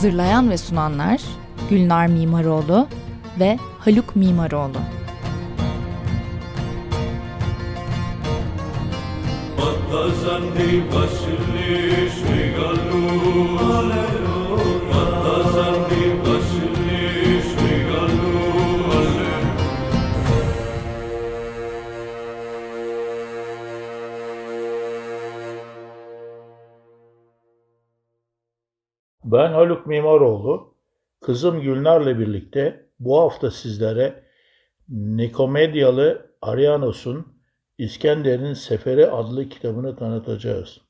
Hazırlayan ve sunanlar Gülnar Mimaroğlu ve Haluk Mimaroğlu. Srigalu Battazandi Ben Haluk Mimaroğlu. Kızım Gülnar'la birlikte bu hafta sizlere Nikomedyalı Arianos'un İskender'in Seferi adlı kitabını tanıtacağız.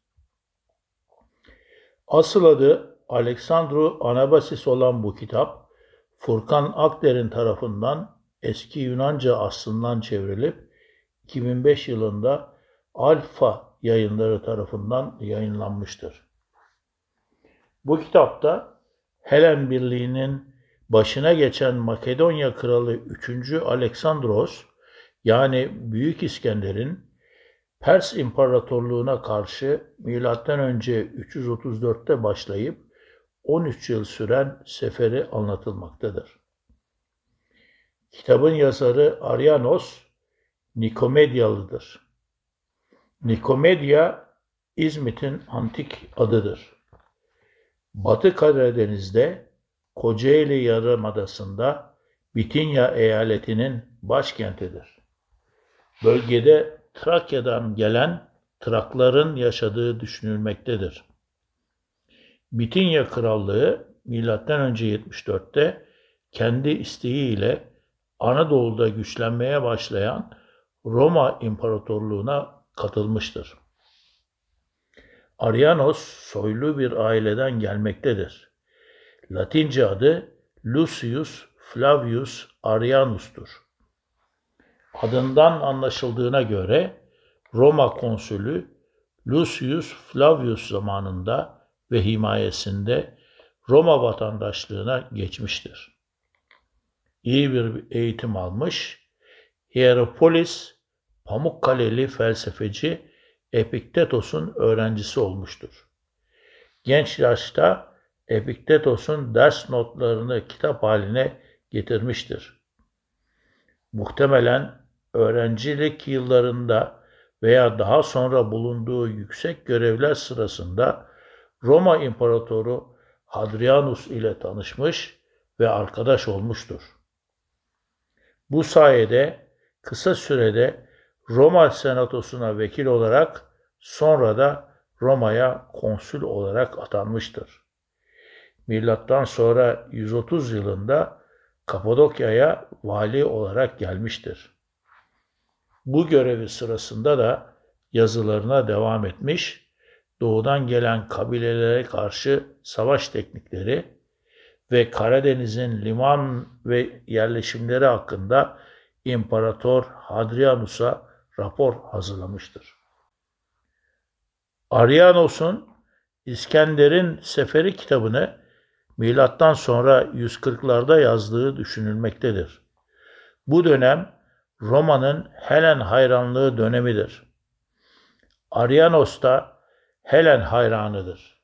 Asıl adı Alexandru Anabasis olan bu kitap, Furkan Akder'in tarafından eski Yunanca aslından çevrilip 2005 yılında Alfa yayınları tarafından yayınlanmıştır. Bu kitapta Helen Birliği'nin başına geçen Makedonya kralı 3. Aleksandros yani Büyük İskender'in Pers İmparatorluğu'na karşı M.Ö. 334'te başlayıp 13 yıl süren seferi anlatılmaktadır. Kitabın yazarı Arianos Nikomedyalıdır. Nikomedya İzmit'in antik adıdır. Batı Karadeniz'de Kocaeli Yarımadası'nda Bitinya eyaletinin başkentidir. Bölgede Trakya'dan gelen Trakların yaşadığı düşünülmektedir. Bitinya Krallığı M.Ö. 74'te kendi isteğiyle Anadolu'da güçlenmeye başlayan Roma İmparatorluğu'na katılmıştır. Arianos soylu bir aileden gelmektedir. Latince adı Lucius Flavius Arianus'tur. Adından anlaşıldığına göre Roma konsülü Lucius Flavius zamanında ve himayesinde Roma vatandaşlığına geçmiştir. İyi bir eğitim almış, Hieropolis, Pamukkale'li felsefeci Epiktetos'un öğrencisi olmuştur. Genç yaşta Epiktetos'un ders notlarını kitap haline getirmiştir. Muhtemelen öğrencilik yıllarında veya daha sonra bulunduğu yüksek görevler sırasında Roma İmparatoru Hadrianus ile tanışmış ve arkadaş olmuştur. Bu sayede kısa sürede Roma Senatosu'na vekil olarak sonra da Roma'ya konsül olarak atanmıştır. Milattan sonra 130 yılında Kapadokya'ya vali olarak gelmiştir. Bu görevi sırasında da yazılarına devam etmiş, doğudan gelen kabilelere karşı savaş teknikleri ve Karadeniz'in liman ve yerleşimleri hakkında İmparator Hadrianus'a rapor hazırlamıştır. Arianos'un İskender'in Seferi kitabını milattan sonra 140'larda yazdığı düşünülmektedir. Bu dönem Roma'nın Helen hayranlığı dönemidir. Arianos da Helen hayranıdır.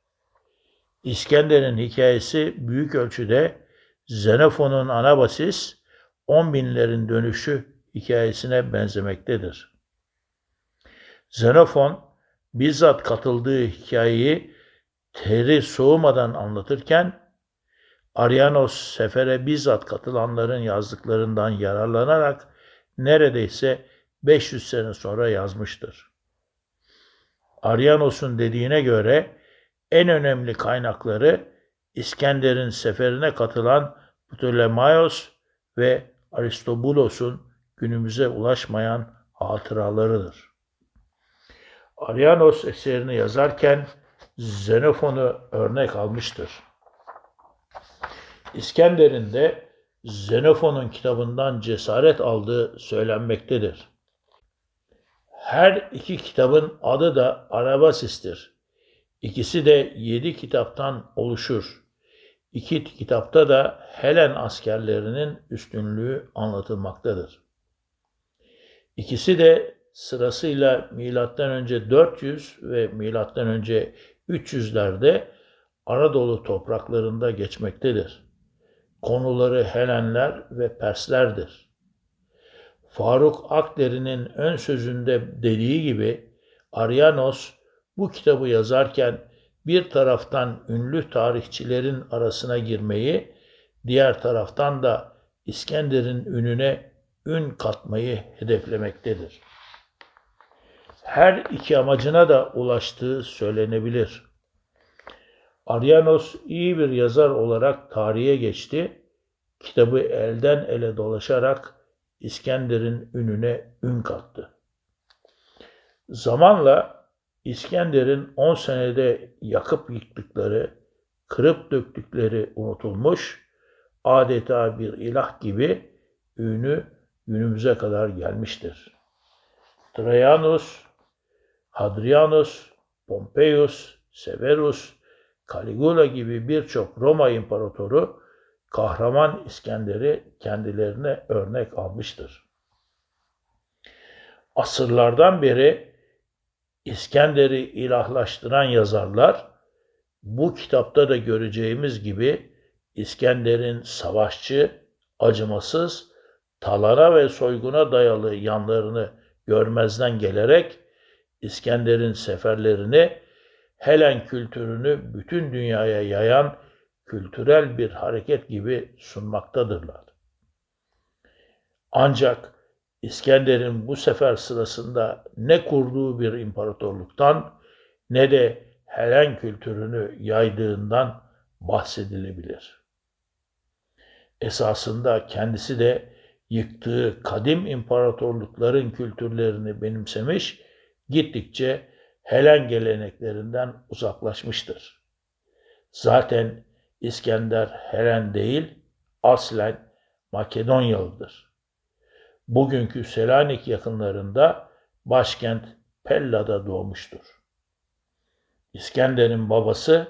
İskender'in hikayesi büyük ölçüde Xenofon'un Anabasis, on binlerin dönüşü hikayesine benzemektedir. Xenofon bizzat katıldığı hikayeyi teri soğumadan anlatırken Arianos sefere bizzat katılanların yazdıklarından yararlanarak neredeyse 500 sene sonra yazmıştır. Arianos'un dediğine göre en önemli kaynakları İskender'in seferine katılan Ptolemaios ve Aristobulos'un günümüze ulaşmayan hatıralarıdır. Arianos eserini yazarken Xenofon'u örnek almıştır. İskender'in de Xenofon'un kitabından cesaret aldığı söylenmektedir. Her iki kitabın adı da Arabasis'tir. İkisi de yedi kitaptan oluşur. İki kitapta da Helen askerlerinin üstünlüğü anlatılmaktadır. İkisi de sırasıyla milattan önce 400 ve milattan önce 300'lerde Anadolu topraklarında geçmektedir. Konuları Helenler ve Perslerdir. Faruk Akderi'nin ön sözünde dediği gibi Arianos bu kitabı yazarken bir taraftan ünlü tarihçilerin arasına girmeyi, diğer taraftan da İskender'in ününe ün katmayı hedeflemektedir. Her iki amacına da ulaştığı söylenebilir. Arianos iyi bir yazar olarak tarihe geçti. Kitabı elden ele dolaşarak İskender'in ününe ün kattı. Zamanla İskender'in 10 senede yakıp yıktıkları, kırıp döktükleri unutulmuş, adeta bir ilah gibi ünü günümüze kadar gelmiştir. Trajanus, Hadrianus, Pompeius, Severus, Caligula gibi birçok Roma imparatoru kahraman İskender'i kendilerine örnek almıştır. Asırlardan beri İskender'i ilahlaştıran yazarlar bu kitapta da göreceğimiz gibi İskender'in savaşçı, acımasız, talana ve soyguna dayalı yanlarını görmezden gelerek İskender'in seferlerini Helen kültürünü bütün dünyaya yayan kültürel bir hareket gibi sunmaktadırlar. Ancak İskender'in bu sefer sırasında ne kurduğu bir imparatorluktan ne de Helen kültürünü yaydığından bahsedilebilir. Esasında kendisi de yıktığı kadim imparatorlukların kültürlerini benimsemiş, gittikçe Helen geleneklerinden uzaklaşmıştır. Zaten İskender Helen değil, aslen Makedonyalıdır. Bugünkü Selanik yakınlarında başkent Pella'da doğmuştur. İskender'in babası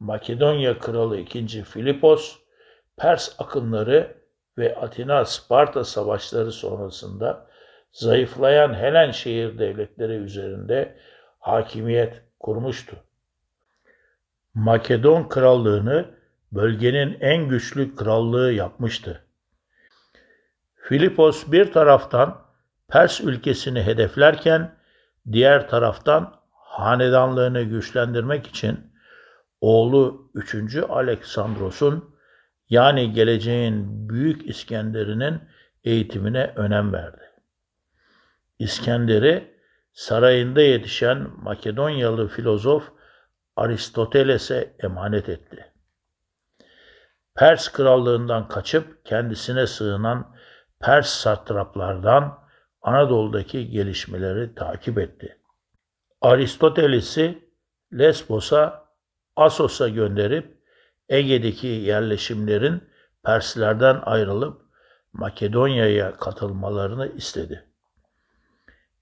Makedonya kralı 2. Filipos, Pers akınları ve Atina-Sparta savaşları sonrasında zayıflayan Helen şehir devletleri üzerinde hakimiyet kurmuştu. Makedon krallığını bölgenin en güçlü krallığı yapmıştı. Filipos bir taraftan Pers ülkesini hedeflerken diğer taraftan hanedanlığını güçlendirmek için oğlu 3. Aleksandros'un yani geleceğin Büyük İskender'inin eğitimine önem verdi. İskender'i sarayında yetişen Makedonyalı filozof Aristoteles'e emanet etti. Pers krallığından kaçıp kendisine sığınan Pers satraplardan Anadolu'daki gelişmeleri takip etti. Aristoteles'i Lesbos'a, Asos'a gönderip Ege'deki yerleşimlerin Perslerden ayrılıp Makedonya'ya katılmalarını istedi.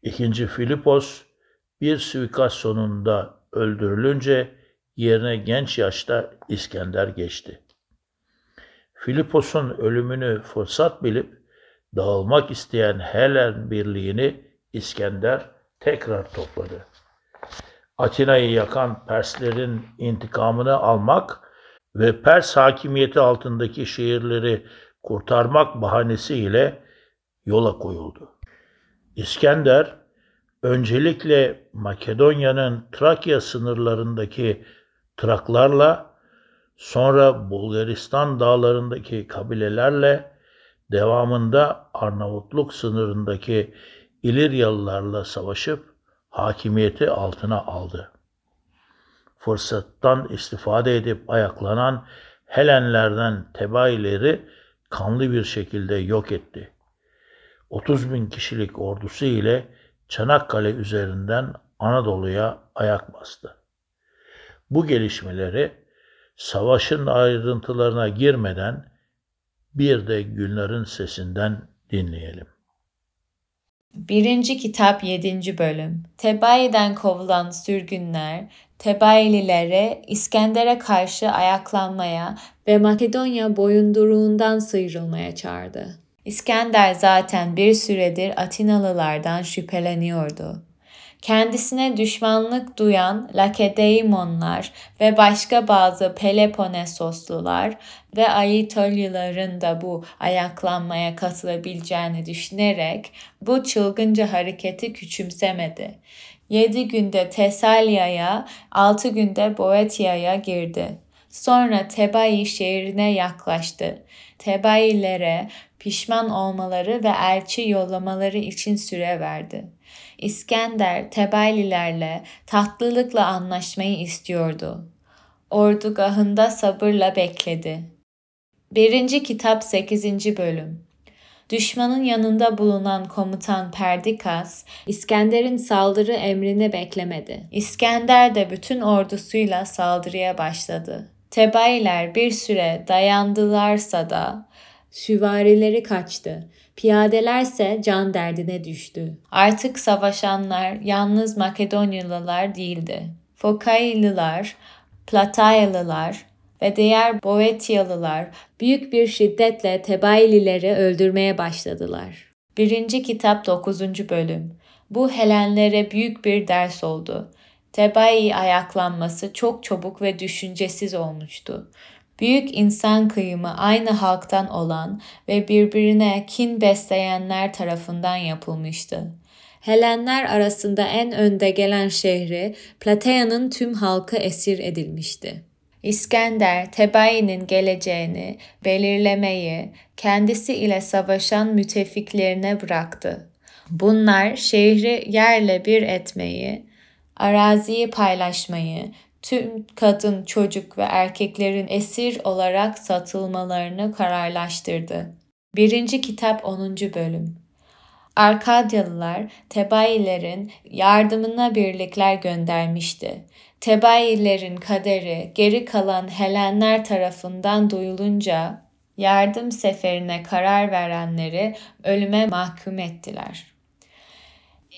İkinci Filipos bir suikast sonunda öldürülünce yerine genç yaşta İskender geçti. Filipos'un ölümünü fırsat bilip dağılmak isteyen Helen birliğini İskender tekrar topladı. Atina'yı yakan Perslerin intikamını almak ve Pers hakimiyeti altındaki şehirleri kurtarmak bahanesiyle yola koyuldu. İskender öncelikle Makedonya'nın Trakya sınırlarındaki Traklarla sonra Bulgaristan dağlarındaki kabilelerle devamında Arnavutluk sınırındaki İliryalılarla savaşıp hakimiyeti altına aldı. Fırsattan istifade edip ayaklanan Helenlerden tebaileri kanlı bir şekilde yok etti. 30 bin kişilik ordusu ile Çanakkale üzerinden Anadolu'ya ayak bastı. Bu gelişmeleri savaşın ayrıntılarına girmeden bir de Gülnar'ın sesinden dinleyelim. Birinci kitap 7. bölüm. Tebayi'den kovulan sürgünler, Tebaililere İskender'e karşı ayaklanmaya ve Makedonya boyunduruğundan sıyrılmaya çağırdı. İskender zaten bir süredir Atinalılardan şüpheleniyordu. Kendisine düşmanlık duyan Lakedeimonlar ve başka bazı Peloponnesoslular ve Aitolyalıların da bu ayaklanmaya katılabileceğini düşünerek bu çılgınca hareketi küçümsemedi. Yedi günde Tesalya'ya, altı günde Boetia'ya girdi. Sonra Tebai şehrine yaklaştı. Tebailere pişman olmaları ve elçi yollamaları için süre verdi. İskender Tebaililerle tatlılıkla anlaşmayı istiyordu. Ordugahında sabırla bekledi. 1. Kitap 8. Bölüm Düşmanın yanında bulunan komutan Perdikas, İskender'in saldırı emrini beklemedi. İskender de bütün ordusuyla saldırıya başladı. Tebailer bir süre dayandılarsa da süvarileri kaçtı. Piyadelerse can derdine düştü. Artık savaşanlar yalnız Makedonyalılar değildi. Fokaylılar, Platayalılar ve diğer Boetyalılar büyük bir şiddetle Tebailileri öldürmeye başladılar. 1. Kitap 9. Bölüm Bu Helenlere büyük bir ders oldu. Tebai ayaklanması çok çabuk ve düşüncesiz olmuştu. Büyük insan kıyımı aynı halktan olan ve birbirine kin besleyenler tarafından yapılmıştı. Helenler arasında en önde gelen şehri Platea'nın tüm halkı esir edilmişti. İskender, Tebai'nin geleceğini belirlemeyi kendisi ile savaşan müttefiklerine bıraktı. Bunlar şehri yerle bir etmeyi, araziyi paylaşmayı, tüm kadın, çocuk ve erkeklerin esir olarak satılmalarını kararlaştırdı. 1. Kitap 10. Bölüm Arkadyalılar Tebailerin yardımına birlikler göndermişti. Tebailerin kaderi geri kalan Helenler tarafından duyulunca yardım seferine karar verenleri ölüme mahkum ettiler.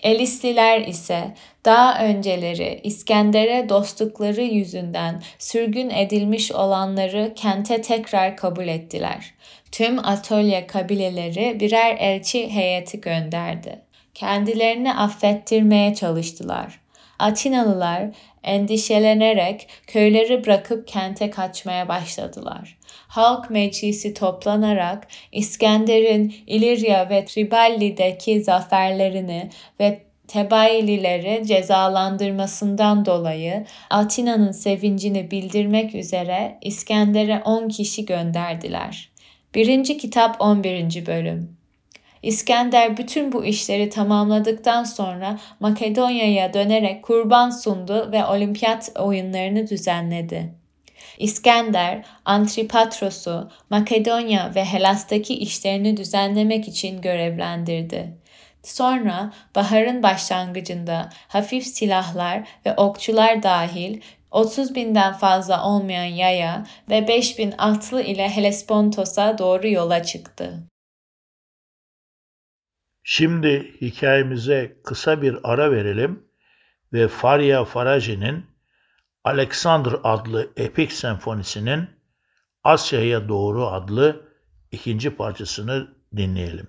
Elisliler ise daha önceleri İskender'e dostlukları yüzünden sürgün edilmiş olanları kente tekrar kabul ettiler. Tüm Atolya kabileleri birer elçi heyeti gönderdi. Kendilerini affettirmeye çalıştılar. Atinalılar endişelenerek köyleri bırakıp kente kaçmaya başladılar. Halk meclisi toplanarak İskender'in İlirya ve Triballi'deki zaferlerini ve Tebailileri cezalandırmasından dolayı Atina'nın sevincini bildirmek üzere İskender'e 10 kişi gönderdiler. 1. Kitap 11. Bölüm İskender bütün bu işleri tamamladıktan sonra Makedonya'ya dönerek kurban sundu ve olimpiyat oyunlarını düzenledi. İskender, Antripatros'u Makedonya ve Helas'taki işlerini düzenlemek için görevlendirdi. Sonra baharın başlangıcında hafif silahlar ve okçular dahil 30 binden fazla olmayan yaya ve 5 bin atlı ile Helespontos'a doğru yola çıktı. Şimdi hikayemize kısa bir ara verelim ve Faria Faraji'nin Alexander adlı epik senfonisinin Asya'ya Doğru adlı ikinci parçasını dinleyelim.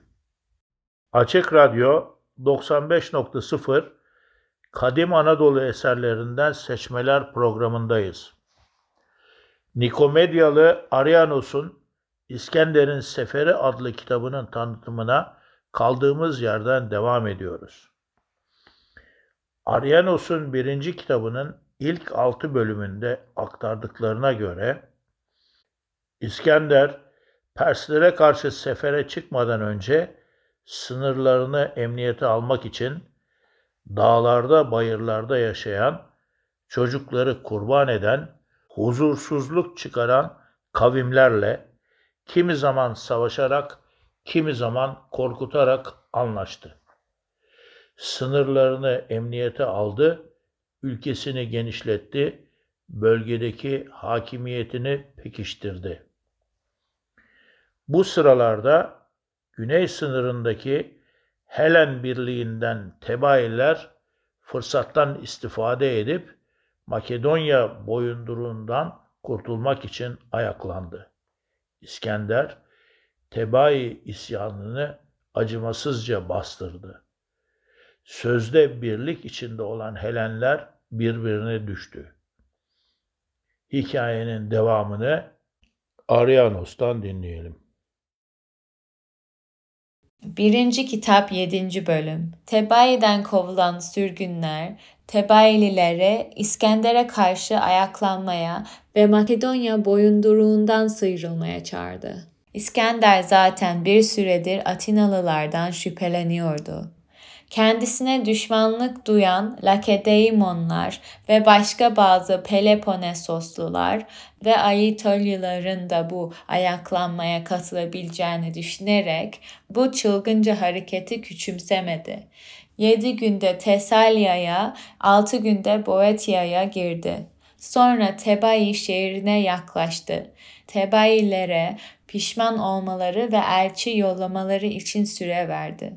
Açık Radyo 95.0 Kadim Anadolu eserlerinden seçmeler programındayız. Nikomedyalı Arianos'un İskender'in Seferi adlı kitabının tanıtımına kaldığımız yerden devam ediyoruz. Arianos'un birinci kitabının ilk altı bölümünde aktardıklarına göre İskender Perslere karşı sefere çıkmadan önce sınırlarını emniyete almak için dağlarda, bayırlarda yaşayan, çocukları kurban eden, huzursuzluk çıkaran kavimlerle kimi zaman savaşarak, kimi zaman korkutarak anlaştı. Sınırlarını emniyete aldı, ülkesini genişletti, bölgedeki hakimiyetini pekiştirdi. Bu sıralarda güney sınırındaki Helen Birliği'nden Tebailer fırsattan istifade edip Makedonya boyunduruğundan kurtulmak için ayaklandı. İskender Tebai isyanını acımasızca bastırdı. Sözde birlik içinde olan Helenler birbirine düştü. Hikayenin devamını Arianos'tan dinleyelim. Birinci kitap 7. bölüm. Tebai'den kovulan sürgünler, Tebaililere İskender'e karşı ayaklanmaya ve Makedonya boyunduruğundan sıyrılmaya çağırdı. İskender zaten bir süredir Atinalılardan şüpheleniyordu. Kendisine düşmanlık duyan Lakedeimonlar ve başka bazı Peloponnesoslular ve Aitolyalıların da bu ayaklanmaya katılabileceğini düşünerek bu çılgınca hareketi küçümsemedi. Yedi günde Tesalya'ya, altı günde Boetia'ya girdi. Sonra Tebai şehrine yaklaştı. Tebailere pişman olmaları ve elçi yollamaları için süre verdi.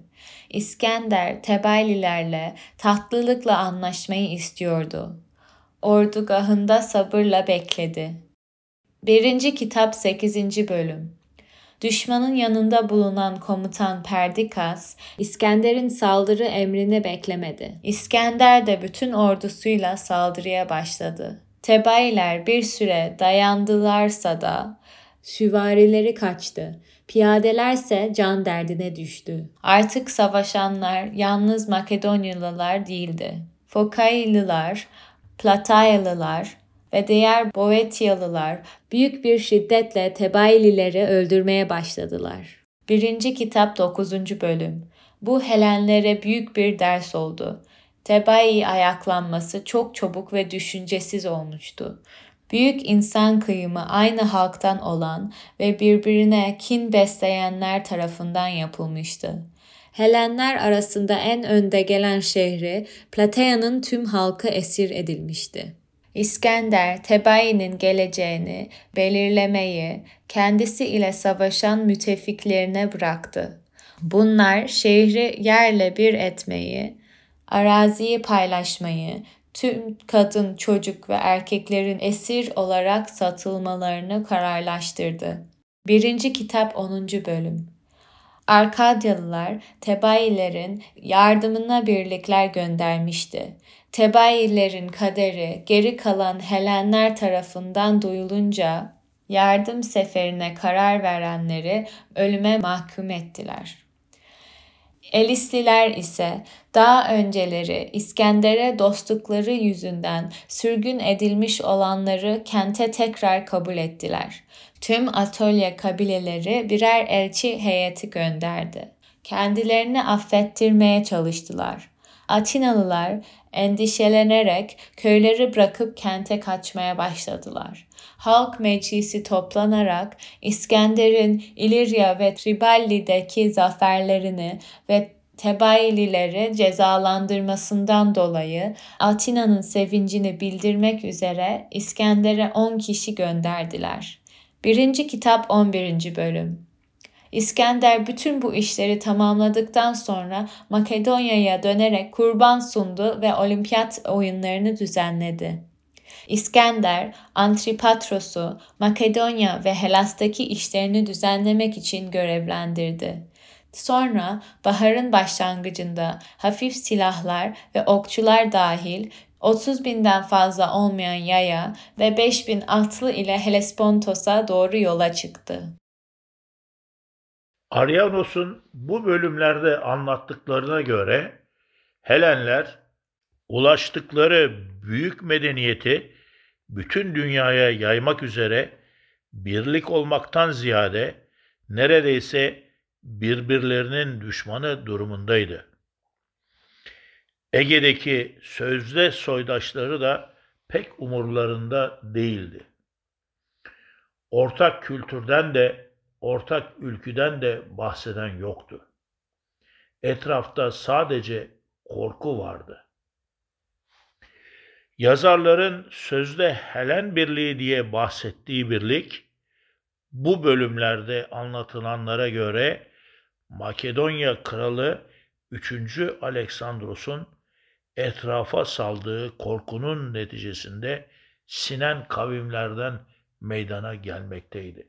İskender Tebaililerle tatlılıkla anlaşmayı istiyordu. Ordugahında sabırla bekledi. 1. Kitap 8. Bölüm Düşmanın yanında bulunan komutan Perdikas, İskender'in saldırı emrini beklemedi. İskender de bütün ordusuyla saldırıya başladı. Tebailer bir süre dayandılarsa da süvarileri kaçtı. Piyadelerse can derdine düştü. Artık savaşanlar yalnız Makedonyalılar değildi. Fokaylılar, Platayalılar ve diğer Boetyalılar büyük bir şiddetle Tebailileri öldürmeye başladılar. 1. Kitap 9. Bölüm Bu Helenlere büyük bir ders oldu. Tebai ayaklanması çok çabuk ve düşüncesiz olmuştu. Büyük insan kıyımı aynı halktan olan ve birbirine kin besleyenler tarafından yapılmıştı. Helenler arasında en önde gelen şehri Platea'nın tüm halkı esir edilmişti. İskender, Tebai'nin geleceğini belirlemeyi kendisi ile savaşan müttefiklerine bıraktı. Bunlar şehri yerle bir etmeyi, araziyi paylaşmayı, tüm kadın, çocuk ve erkeklerin esir olarak satılmalarını kararlaştırdı. 1. Kitap 10. Bölüm Arkadyalılar Tebailerin yardımına birlikler göndermişti. Tebailerin kaderi geri kalan Helenler tarafından duyulunca yardım seferine karar verenleri ölüme mahkum ettiler. Elisliler ise daha önceleri İskender'e dostlukları yüzünden sürgün edilmiş olanları kente tekrar kabul ettiler. Tüm Atölye kabileleri birer elçi heyeti gönderdi. Kendilerini affettirmeye çalıştılar. Atinalılar endişelenerek köyleri bırakıp kente kaçmaya başladılar. Halk meclisi toplanarak İskender'in İlirya ve Triballi'deki zaferlerini ve Tebailileri cezalandırmasından dolayı Atina'nın sevincini bildirmek üzere İskender'e 10 kişi gönderdiler. 1. Kitap 11. Bölüm İskender bütün bu işleri tamamladıktan sonra Makedonya'ya dönerek kurban sundu ve olimpiyat oyunlarını düzenledi. İskender, Antripatros'u Makedonya ve Helas'taki işlerini düzenlemek için görevlendirdi. Sonra baharın başlangıcında hafif silahlar ve okçular dahil 30 binden fazla olmayan yaya ve 5 bin atlı ile Helespontos'a doğru yola çıktı. Arianos'un bu bölümlerde anlattıklarına göre Helenler ulaştıkları büyük medeniyeti bütün dünyaya yaymak üzere birlik olmaktan ziyade neredeyse birbirlerinin düşmanı durumundaydı. Ege'deki sözde soydaşları da pek umurlarında değildi. Ortak kültürden de ortak ülküden de bahseden yoktu. Etrafta sadece korku vardı. Yazarların sözde Helen Birliği diye bahsettiği birlik, bu bölümlerde anlatılanlara göre Makedonya kralı 3. Aleksandros'un etrafa saldığı korkunun neticesinde sinen kavimlerden meydana gelmekteydi.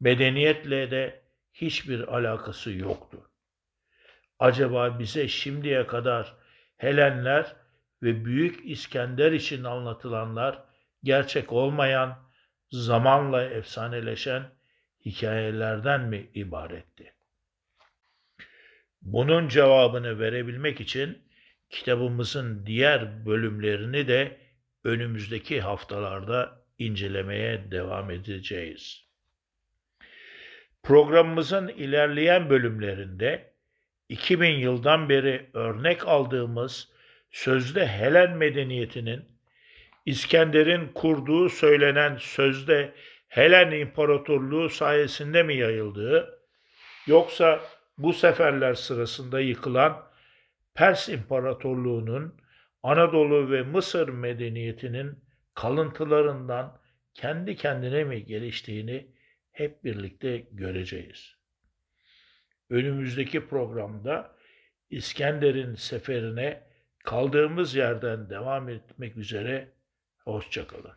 Medeniyetle de hiçbir alakası yoktu. Acaba bize şimdiye kadar Helenler ve Büyük İskender için anlatılanlar gerçek olmayan, zamanla efsaneleşen hikayelerden mi ibaretti? Bunun cevabını verebilmek için kitabımızın diğer bölümlerini de önümüzdeki haftalarda incelemeye devam edeceğiz. Programımızın ilerleyen bölümlerinde 2000 yıldan beri örnek aldığımız sözde Helen medeniyetinin İskender'in kurduğu söylenen sözde Helen İmparatorluğu sayesinde mi yayıldığı yoksa bu seferler sırasında yıkılan Pers İmparatorluğu'nun Anadolu ve Mısır medeniyetinin kalıntılarından kendi kendine mi geliştiğini hep birlikte göreceğiz. Önümüzdeki programda İskender'in seferine kaldığımız yerden devam etmek üzere hoşçakalın.